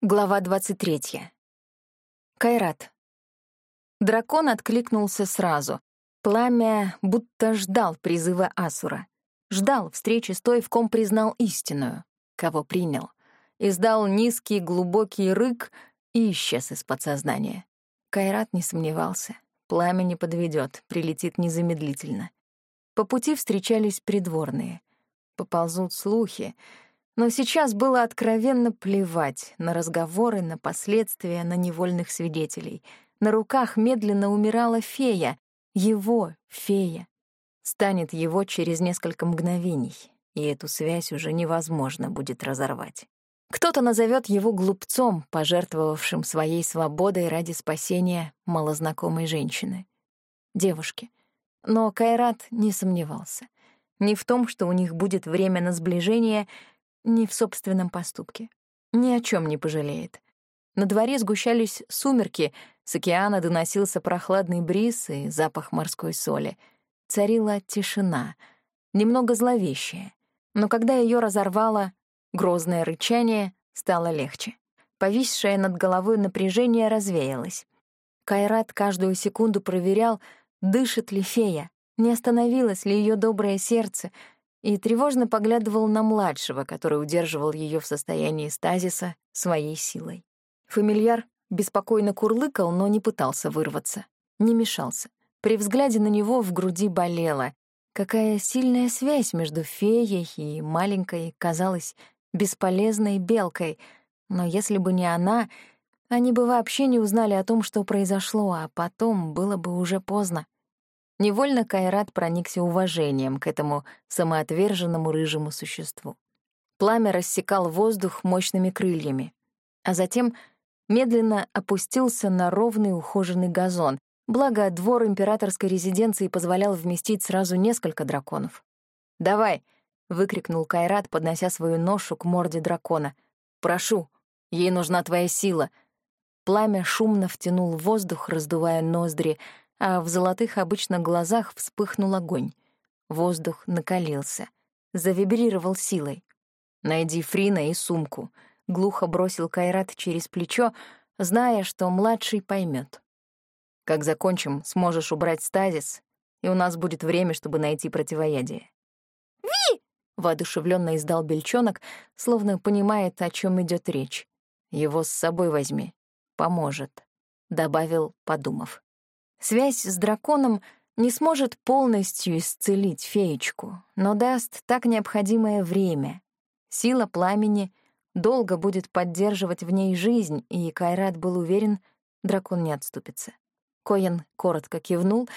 Глава 23. Кайрат. Дракон откликнулся сразу. Пламя будто ждал призыва Асура. Ждал встречи с той, в ком признал истинную, кого принял. Издал низкий глубокий рык и исчез из подсознания. Кайрат не сомневался. Пламя не подведет, прилетит незамедлительно. По пути встречались придворные. Поползут слухи — но сейчас было откровенно плевать на разговоры, на последствия, на невольных свидетелей. На руках медленно умирала фея, его фея. Станет его через несколько мгновений, и эту связь уже невозможно будет разорвать. Кто-то назовет его глупцом, пожертвовавшим своей свободой ради спасения малознакомой женщины. Девушки. Но Кайрат не сомневался. Ни в том, что у них будет время на сближение — ни в собственном поступке. Ни о чем не пожалеет. На дворе сгущались сумерки, с океана доносился прохладный бриз и запах морской соли. Царила тишина, немного зловещая. Но когда ее разорвало грозное рычание, стало легче. Повисшее над головой напряжение развеялось. Кайрат каждую секунду проверял, дышит ли фея, не остановилось ли ее доброе сердце — и тревожно поглядывал на младшего, который удерживал ее в состоянии стазиса своей силой. Фамильяр беспокойно курлыкал, но не пытался вырваться, не мешался. При взгляде на него в груди болело. Какая сильная связь между феей и маленькой казалась бесполезной белкой, но если бы не она, они бы вообще не узнали о том, что произошло, а потом было бы уже поздно. Невольно Кайрат проникся уважением к этому самоотверженному рыжему существу. Пламя рассекал воздух мощными крыльями, а затем медленно опустился на ровный ухоженный газон, благо двор императорской резиденции позволял вместить сразу несколько драконов. «Давай!» — выкрикнул Кайрат, поднося свою ношу к морде дракона. «Прошу, ей нужна твоя сила!» Пламя шумно втянул воздух, раздувая ноздри, а в золотых обычно глазах вспыхнул огонь. Воздух накалился, завибрировал силой. «Найди Фрина и сумку», — глухо бросил Кайрат через плечо, зная, что младший поймет. «Как закончим, сможешь убрать стазис, и у нас будет время, чтобы найти противоядие». «Ви!» — воодушевленно издал бельчонок, словно понимает, о чем идет речь. «Его с собой возьми. Поможет», — добавил, подумав. Связь с драконом не сможет полностью исцелить феечку, но даст так необходимое время. Сила пламени долго будет поддерживать в ней жизнь, и Кайрат был уверен, дракон не отступится. Коэн коротко кивнул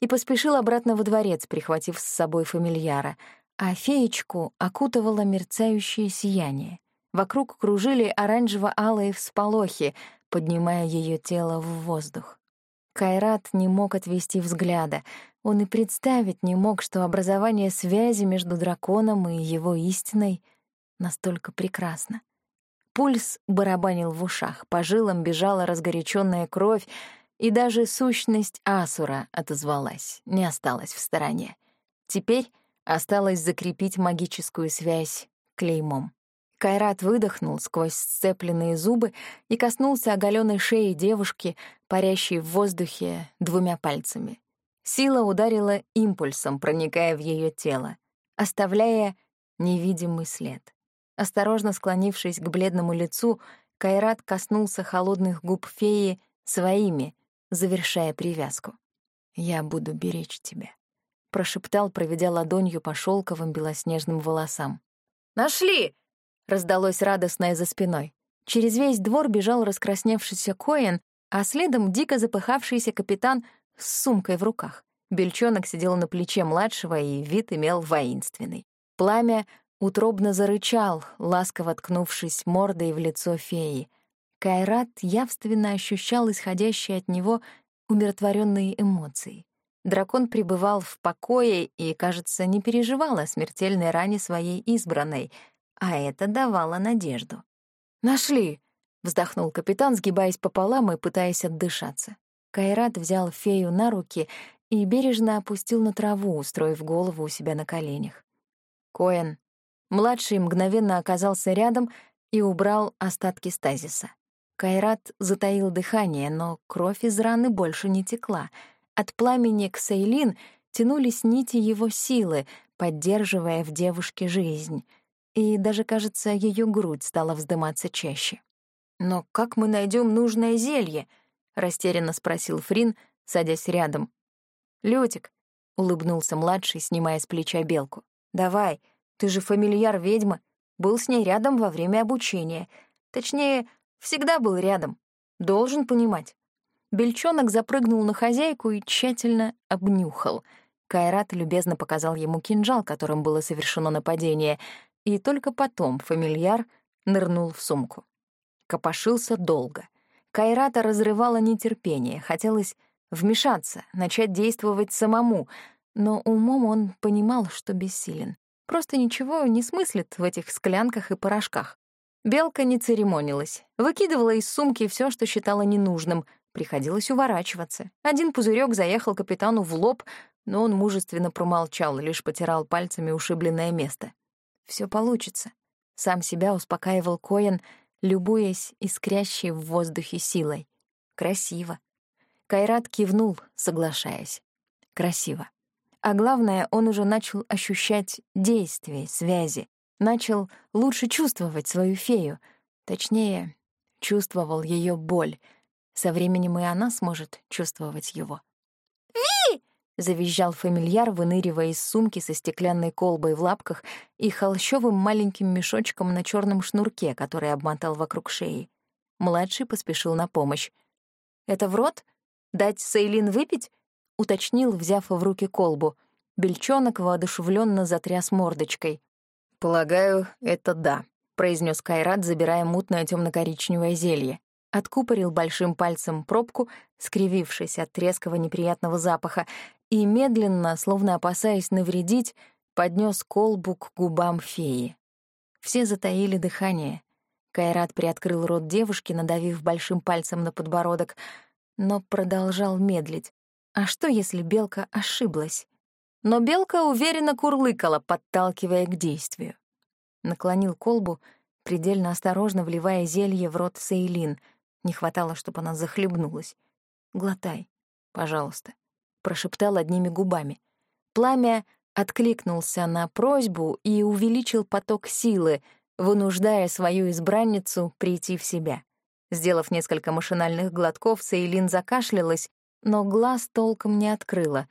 и поспешил обратно во дворец, прихватив с собой фамильяра, а феечку окутывало мерцающее сияние. Вокруг кружили оранжево-алые всполохи, поднимая ее тело в воздух. Кайрат не мог отвести взгляда. Он и представить не мог, что образование связи между драконом и его истиной настолько прекрасно. Пульс барабанил в ушах, по жилам бежала разгоряченная кровь, и даже сущность Асура отозвалась, не осталась в стороне. Теперь осталось закрепить магическую связь клеймом. Кайрат выдохнул сквозь сцепленные зубы и коснулся оголенной шеи девушки, парящей в воздухе двумя пальцами. Сила ударила импульсом, проникая в ее тело, оставляя невидимый след. Осторожно склонившись к бледному лицу, Кайрат коснулся холодных губ феи своими, завершая привязку. «Я буду беречь тебя», — прошептал, проведя ладонью по шелковым белоснежным волосам. «Нашли!» Раздалось радостное за спиной. Через весь двор бежал раскрасневшийся Коэн, а следом дико запыхавшийся капитан с сумкой в руках. Бельчонок сидел на плече младшего, и вид имел воинственный. Пламя утробно зарычал, ласково ткнувшись мордой в лицо феи. Кайрат явственно ощущал исходящие от него умиротворенные эмоции. Дракон пребывал в покое и, кажется, не переживал о смертельной ране своей избранной — а это давало надежду. «Нашли!» — вздохнул капитан, сгибаясь пополам и пытаясь отдышаться. Кайрат взял фею на руки и бережно опустил на траву, устроив голову у себя на коленях. Коэн, младший, мгновенно оказался рядом и убрал остатки стазиса. Кайрат затаил дыхание, но кровь из раны больше не текла. От пламени к Сейлин тянулись нити его силы, поддерживая в девушке жизнь. И даже, кажется, ее грудь стала вздыматься чаще. «Но как мы найдем нужное зелье?» — растерянно спросил Фрин, садясь рядом. «Лютик», — улыбнулся младший, снимая с плеча белку. «Давай, ты же фамильяр ведьмы, был с ней рядом во время обучения. Точнее, всегда был рядом. Должен понимать». Бельчонок запрыгнул на хозяйку и тщательно обнюхал. Кайрат любезно показал ему кинжал, которым было совершено нападение, и только потом фамильяр нырнул в сумку. Копошился долго. Кайрата разрывало нетерпение, хотелось вмешаться, начать действовать самому, но умом он понимал, что бессилен. Просто ничего не смыслит в этих склянках и порошках. Белка не церемонилась, выкидывала из сумки все, что считала ненужным, приходилось уворачиваться. Один пузырек заехал капитану в лоб, но он мужественно промолчал, лишь потирал пальцами ушибленное место. Все получится. Сам себя успокаивал Коэн, любуясь искрящей в воздухе силой. Красиво. Кайрат кивнул, соглашаясь. Красиво. А главное, он уже начал ощущать действие, связи, начал лучше чувствовать свою фею. Точнее, чувствовал ее боль. Со временем и она сможет чувствовать его. «Ви!» — завизжал фамильяр, выныривая из сумки со стеклянной колбой в лапках и холщовым маленьким мешочком на черном шнурке, который обмотал вокруг шеи. Младший поспешил на помощь. «Это в рот?» «Дать Сейлин выпить?» — уточнил, взяв в руки колбу. Бельчонок воодушевленно затряс мордочкой. «Полагаю, это да», — произнес Кайрат, забирая мутное темно коричневое зелье. Откупорил большим пальцем пробку, скривившись от резкого неприятного запаха, и медленно, словно опасаясь навредить, поднес колбу к губам феи. Все затаили дыхание. Кайрат приоткрыл рот девушки, надавив большим пальцем на подбородок — но продолжал медлить. А что, если белка ошиблась? Но белка уверенно курлыкала, подталкивая к действию. Наклонил колбу, предельно осторожно вливая зелье в рот Сейлин. Не хватало, чтобы она захлебнулась. «Глотай, пожалуйста», — прошептал одними губами. Пламя откликнулся на просьбу и увеличил поток силы, вынуждая свою избранницу прийти в себя. Сделав несколько машинальных глотков, Сейлин закашлялась, но глаз толком не открыла.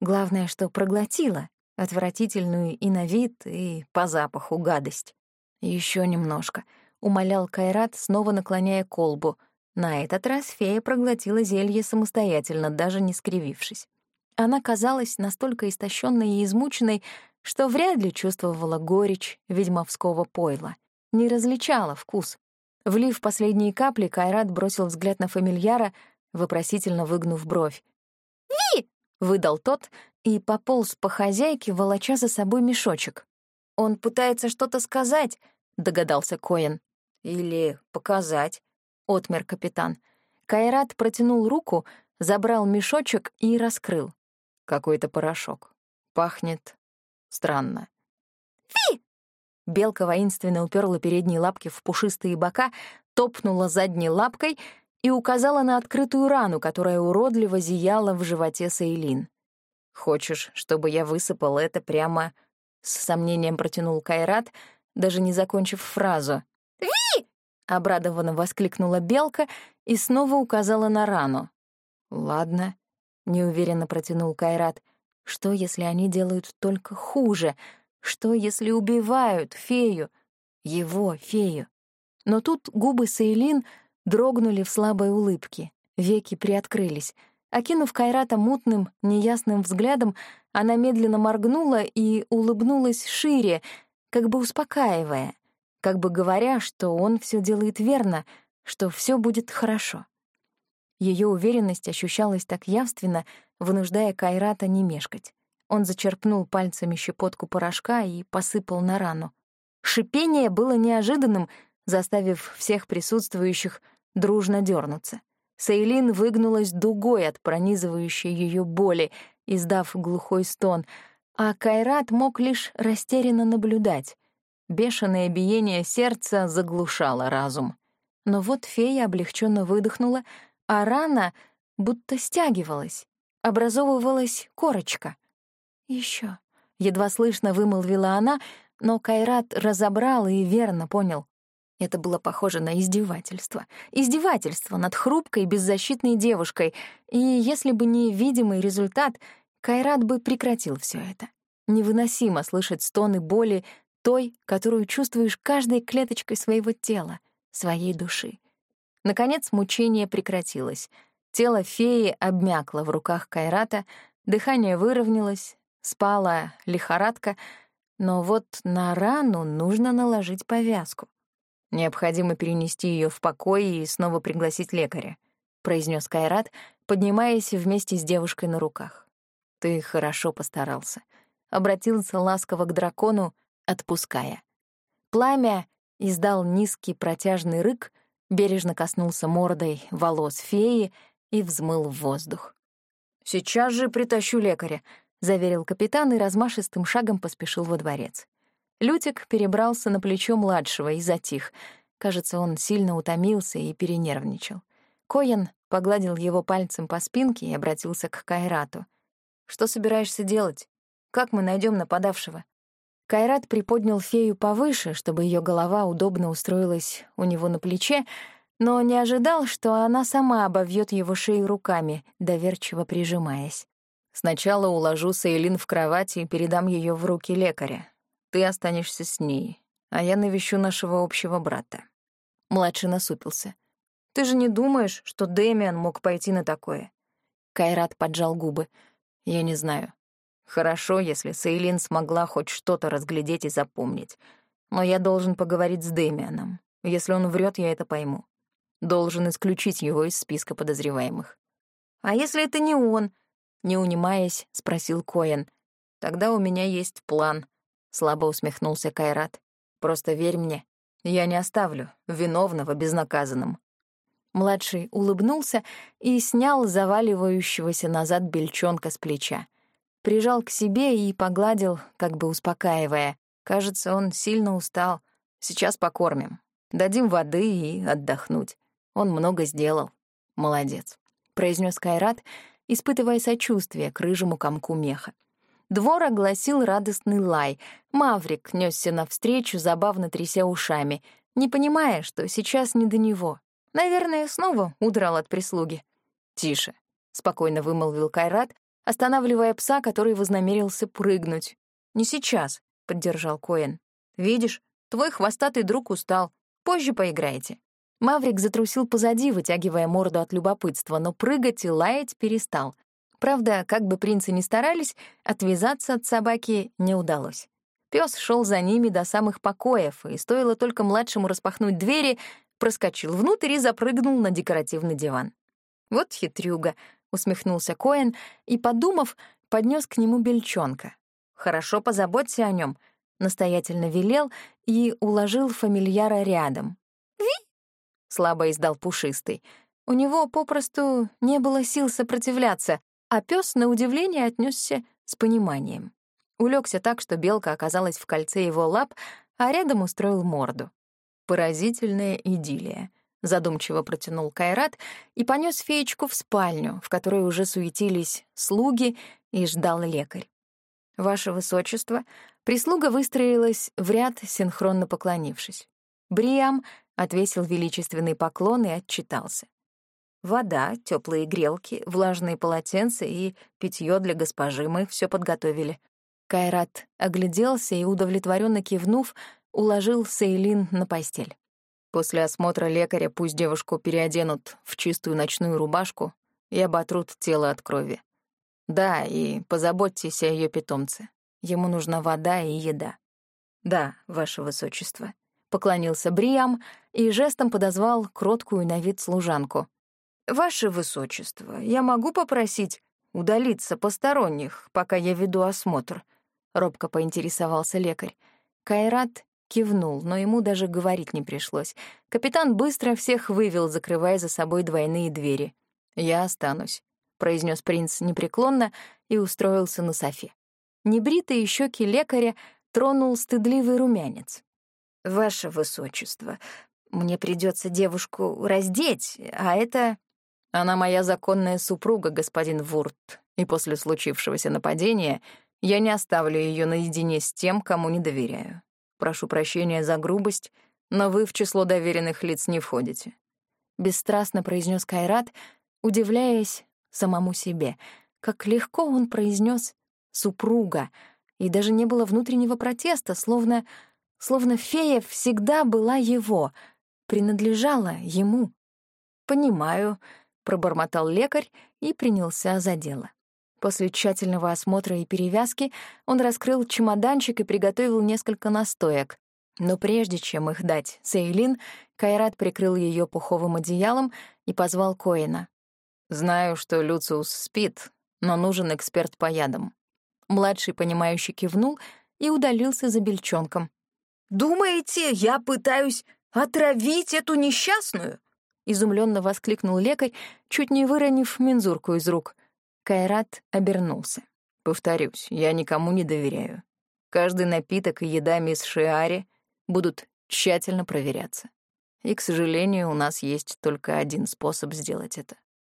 Главное, что проглотила отвратительную и на вид, и по запаху гадость. Еще немножко», — умолял Кайрат, снова наклоняя колбу. На этот раз фея проглотила зелье самостоятельно, даже не скривившись. Она казалась настолько истощенной и измученной, что вряд ли чувствовала горечь ведьмовского пойла, не различала вкус. Влив последние капли, Кайрат бросил взгляд на фамильяра, вопросительно выгнув бровь. «Ви!» — выдал тот и пополз по хозяйке, волоча за собой мешочек. «Он пытается что-то сказать», — догадался Коэн. «Или показать», — отмер капитан. Кайрат протянул руку, забрал мешочек и раскрыл. Какой-то порошок. Пахнет странно. «Ви!» Белка воинственно уперла передние лапки в пушистые бока, топнула задней лапкой и указала на открытую рану, которая уродливо зияла в животе Сейлин. «Хочешь, чтобы я высыпал это прямо...» С сомнением протянул Кайрат, даже не закончив фразу. Обрадованно воскликнула Белка и снова указала на рану. «Ладно», — неуверенно протянул Кайрат. «Что, если они делают только хуже?» Что, если убивают фею, его фею? Но тут губы Сейлин дрогнули в слабой улыбке, веки приоткрылись. Окинув Кайрата мутным, неясным взглядом, она медленно моргнула и улыбнулась шире, как бы успокаивая, как бы говоря, что он все делает верно, что все будет хорошо. Ее уверенность ощущалась так явственно, вынуждая Кайрата не мешкать. Он зачерпнул пальцами щепотку порошка и посыпал на рану. Шипение было неожиданным, заставив всех присутствующих дружно дернуться. Сейлин выгнулась дугой от пронизывающей ее боли, издав глухой стон, а Кайрат мог лишь растерянно наблюдать. Бешеное биение сердца заглушало разум. Но вот фея облегченно выдохнула, а рана будто стягивалась, образовывалась корочка. Еще, едва слышно вымолвила она, но Кайрат разобрал и верно понял. Это было похоже на издевательство. Издевательство над хрупкой, беззащитной девушкой. И если бы не видимый результат, Кайрат бы прекратил все это. Невыносимо слышать стоны боли той, которую чувствуешь каждой клеточкой своего тела, своей души. Наконец мучение прекратилось. Тело феи обмякло в руках Кайрата, дыхание выровнялось, спала лихорадка, но вот на рану нужно наложить повязку. Необходимо перенести ее в покой и снова пригласить лекаря, произнес Кайрат, поднимаясь вместе с девушкой на руках. Ты хорошо постарался. Обратился ласково к дракону, отпуская. Пламя издал низкий протяжный рык, бережно коснулся мордой волос феи и взмыл в воздух. «Сейчас же притащу лекаря», — заверил капитан и размашистым шагом поспешил во дворец. Лютик перебрался на плечо младшего и затих. Кажется, он сильно утомился и перенервничал. Коэн погладил его пальцем по спинке и обратился к Кайрату. «Что собираешься делать? Как мы найдем нападавшего?» Кайрат приподнял фею повыше, чтобы ее голова удобно устроилась у него на плече, но не ожидал, что она сама обовьет его шею руками, доверчиво прижимаясь. «Сначала уложу Сейлин в кровать и передам ее в руки лекаря. Ты останешься с ней, а я навещу нашего общего брата». Младший насупился. «Ты же не думаешь, что Дэмиан мог пойти на такое?» Кайрат поджал губы. «Я не знаю. Хорошо, если Сейлин смогла хоть что-то разглядеть и запомнить. Но я должен поговорить с Дэмианом. Если он врет, я это пойму. Должен исключить его из списка подозреваемых. «А если это не он?» — не унимаясь, спросил Коэн. «Тогда у меня есть план», слабо усмехнулся Кайрат. Просто верь мне, я не оставлю виновного безнаказанным. Младший улыбнулся и снял заваливающегося назад бельчонка с плеча. Прижал к себе и погладил, как бы успокаивая. Кажется, он сильно устал. Сейчас покормим. Дадим воды и отдохнуть. Он много сделал. Молодец, произнес Кайрат, испытывая сочувствие к рыжему комку меха. Двор огласил радостный лай. Маврик нёсся навстречу, забавно тряся ушами, не понимая, что сейчас не до него. Наверное, снова удрал от прислуги. «Тише», — спокойно вымолвил Кайрат, останавливая пса, который вознамерился прыгнуть. «Не сейчас», — поддержал Коэн. «Видишь, твой хвостатый друг устал. Позже поиграете». Маврик затрусил позади, вытягивая морду от любопытства, но прыгать и лаять перестал. Правда, как бы принцы ни старались, отвязаться от собаки не удалось. Пёс шел за ними до самых покоев, и стоило только младшему распахнуть двери, проскочил внутрь и запрыгнул на декоративный диван. «Вот хитрюга», — усмехнулся Коэн и, подумав, поднес к нему бельчонка. «Хорошо позаботься о нем, настоятельно велел и уложил фамильяра рядом. «Ви!» — слабо издал пушистый. У него попросту не было сил сопротивляться, а пес на удивление отнесся с пониманием. Улегся так, что белка оказалась в кольце его лап, а рядом устроил морду. Поразительная идиллия. Задумчиво протянул Кайрат и понес феечку в спальню, в которой уже суетились слуги и ждал лекарь. «Ваше высочество», прислуга выстроилась в ряд, синхронно поклонившись. Бриам отвесил величественный поклон и отчитался. Вода, теплые грелки, влажные полотенца и питье для госпожи мы все подготовили. Кайрат огляделся и, удовлетворенно кивнув, уложил Сейлин на постель. После осмотра лекаря пусть девушку переоденут в чистую ночную рубашку и оботрут тело от крови. Да, и позаботьтесь о ее питомце. Ему нужна вода и еда. Да, ваше высочество. Поклонился Бриам и жестом подозвал кроткую на вид служанку. «Ваше высочество, я могу попросить удалиться посторонних, пока я веду осмотр?» — робко поинтересовался лекарь. Кайрат кивнул, но ему даже говорить не пришлось. Капитан быстро всех вывел, закрывая за собой двойные двери. «Я останусь», — произнес принц непреклонно и устроился на софе. Небритые щеки лекаря тронул стыдливый румянец. «Ваше высочество, мне придется девушку раздеть, а это...» «Она моя законная супруга, господин Вурт, и после случившегося нападения я не оставлю ее наедине с тем, кому не доверяю. Прошу прощения за грубость, но вы в число доверенных лиц не входите», — бесстрастно произнес Кайрат, удивляясь самому себе, как легко он произнес «супруга», и даже не было внутреннего протеста, словно, словно фея всегда была его, принадлежала ему. «Понимаю», — пробормотал лекарь и принялся за дело. После тщательного осмотра и перевязки он раскрыл чемоданчик и приготовил несколько настоек. Но прежде чем их дать Сейлин, Кайрат прикрыл ее пуховым одеялом и позвал Коина. «Знаю, что Люциус спит, но нужен эксперт по ядам. Младший, понимающий, кивнул и удалился за бельчонком. «Думаете, я пытаюсь отравить эту несчастную?» Изумленно воскликнул лекарь, чуть не выронив мензурку из рук. Кайрат обернулся. «Повторюсь, я никому не доверяю. Каждый напиток и еда мисс Шиари будут тщательно проверяться. И, к сожалению, у нас есть только один способ сделать это».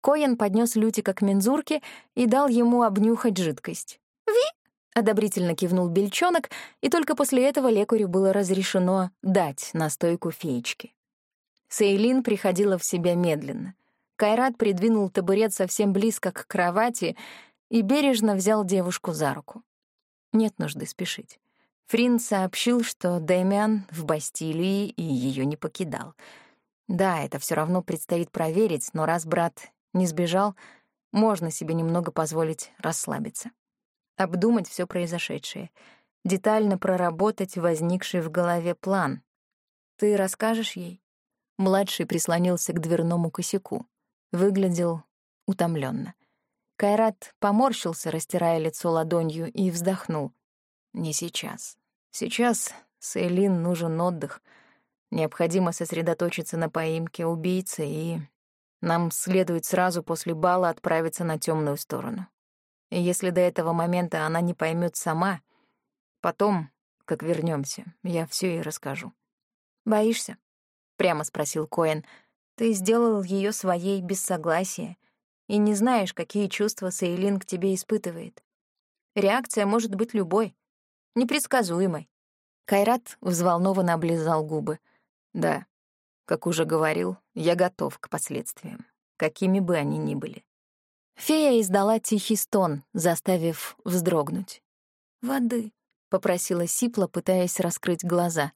Коэн поднес Лютика к мензурке и дал ему обнюхать жидкость. «Ви!» — одобрительно кивнул бельчонок, и только после этого лекарю было разрешено дать настойку феечки. Сейлин приходила в себя медленно. Кайрат придвинул табурет совсем близко к кровати и бережно взял девушку за руку. Нет нужды спешить. Фрин сообщил, что Дэмиан в Бастилии и ее не покидал. Да, это все равно предстоит проверить, но раз брат не сбежал, можно себе немного позволить расслабиться обдумать все произошедшее, детально проработать возникший в голове план. Ты расскажешь ей? Младший прислонился к дверному косяку. Выглядел утомленно. Кайрат поморщился, растирая лицо ладонью, и вздохнул. «Не сейчас. Сейчас Сейлин нужен отдых. Необходимо сосредоточиться на поимке убийцы, и нам следует сразу после бала отправиться на темную сторону. И если до этого момента она не поймет сама, потом, как вернемся, я все ей расскажу. Боишься? прямо спросил Коэн. Ты сделал ее своей без согласия и не знаешь, какие чувства Сейлин к тебе испытывает. Реакция может быть любой, непредсказуемой. Кайрат взволнованно облизал губы. Да, как уже говорил, я готов к последствиям, какими бы они ни были. Фея издала тихий стон, заставив вздрогнуть. «Воды», — попросила Сипла, пытаясь раскрыть глаза.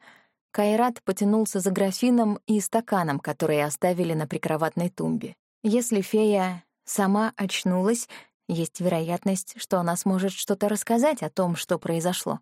Кайрат потянулся за графином и стаканом, которые оставили на прикроватной тумбе. Если фея сама очнулась, есть вероятность, что она сможет что-то рассказать о том, что произошло.